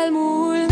elmúlnak.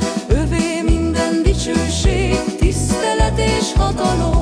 és hatalom.